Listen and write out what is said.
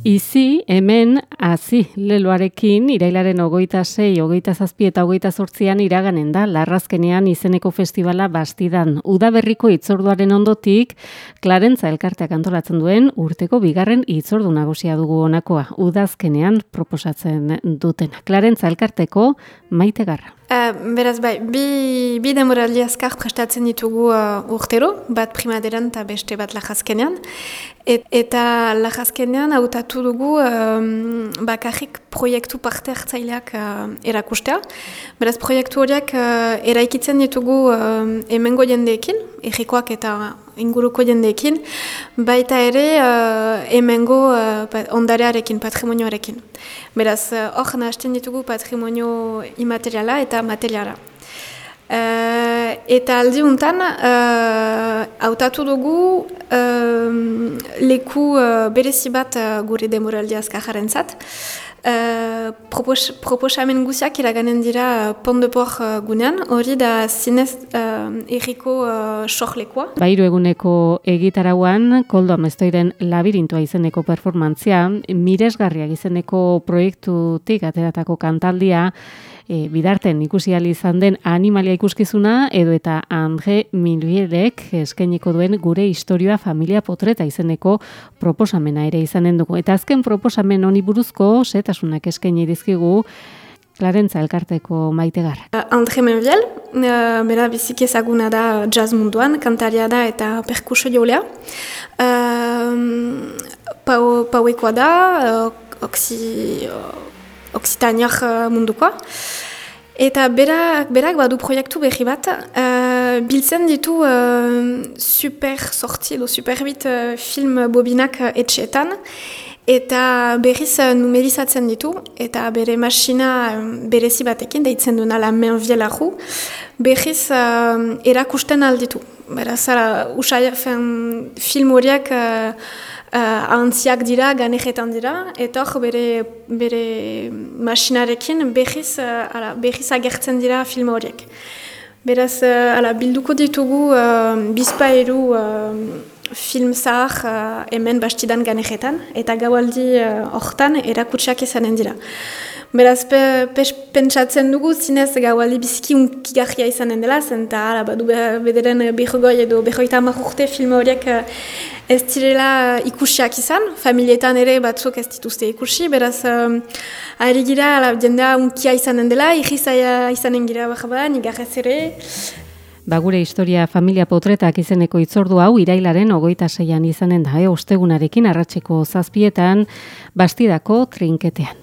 Izi, hemen, hazi, leloarekin, irailaren ogoita sei, ogoita zazpi eta ogoita zortzian iraganen da, larrazkenean izeneko festivala bastidan. Udaberriko itzorduaren ondotik, Klarentza elkarteak antolatzen duen, urteko bigarren itzordu nagusia dugu honakoa. Udazkenean proposatzen duten. Klarentza elkarteko, maite garra. Uh, beraz, bai, bi, bi demoraldi azkar prestatzen ditugu uh, urtero, bat primaderan eta beste bat lajazkenean. Et, eta lajazkenean hautatu dugu um, bakarrik proiektu parte hartzaileak uh, erakustea. Beraz, proiektu horiek uh, eraikitzen ditugu uh, emengo jendeekin, errikoak eta inguruko jendeekin, baita ere uh, emengo uh, ondarearekin, patrimonioarekin. Beraz, hor uh, nahazten ditugu patrimonio imateriala eta materiala. Uh, eta aldi untan, uh, hautatu dugu uh, leku uh, berezi bat uh, gure demoraldi azkajaren zat. Uh, propos, proposamen guziak iraganen dira uh, Pont de Por uh, gunean, hori da zinez uh, erriko uh, sohlekoa. Bairu eguneko egitarauan, koldo amestoiren labirintua izeneko performantzia, miresgarriak izeneko proiektutik ateratako kantaldia, e, bidarten ikusi izan den animalia ikuskizuna edo eta Andre Milbierek eskainiko duen gure historia familia potreta izeneko proposamena ere izanen dugu. Eta azken proposamen honi buruzko setasunak eskaini dizkigu Clarentza elkarteko maite gara. Uh, Andre Menviel, uh, bera bizik ezaguna da jazz munduan, kantaria da eta perkusio jolea. Uh, Pauekoa da, uh, oksi, oksitaniak uh, mundukoa. Eta berak, berak badu proiektu berri bat, uh, biltzen ditu uh, super sorti edo super bit uh, film bobinak etxeetan, eta berriz uh, numerizatzen ditu, eta bere masina um, berezi batekin, deitzen duena la menviela ju, berriz uh, erakusten alditu. Beraz, usai, film horiek uh, uh, antziak dira, ganejetan dira, eta bere, bere masinarekin behiz, uh, behiz agertzen dira film horiek. Beraz, uh, ala, bilduko ditugu uh, bizpa uh, film zahar uh, hemen bastidan ganejetan, eta gaualdi hortan uh, erakutsak izanen dira. Beraz, pe, pentsatzen dugu, zinez gaualdi biziki unkigarria izanen dela, zen eta ala, badu bederen behogoi edo behoita urte film horiek ez direla ikusiak izan, familietan ere batzuk ez dituzte ikusi, beraz, um, ari gira, ala, jendea unkia izanen dela, izaia izanen gira bajaba, nigarrez ere. Ba, gure historia familia potretak izeneko itzordu hau irailaren ogoita zeian izanen da, e, ostegunarekin arratseko zazpietan bastidako trinketean.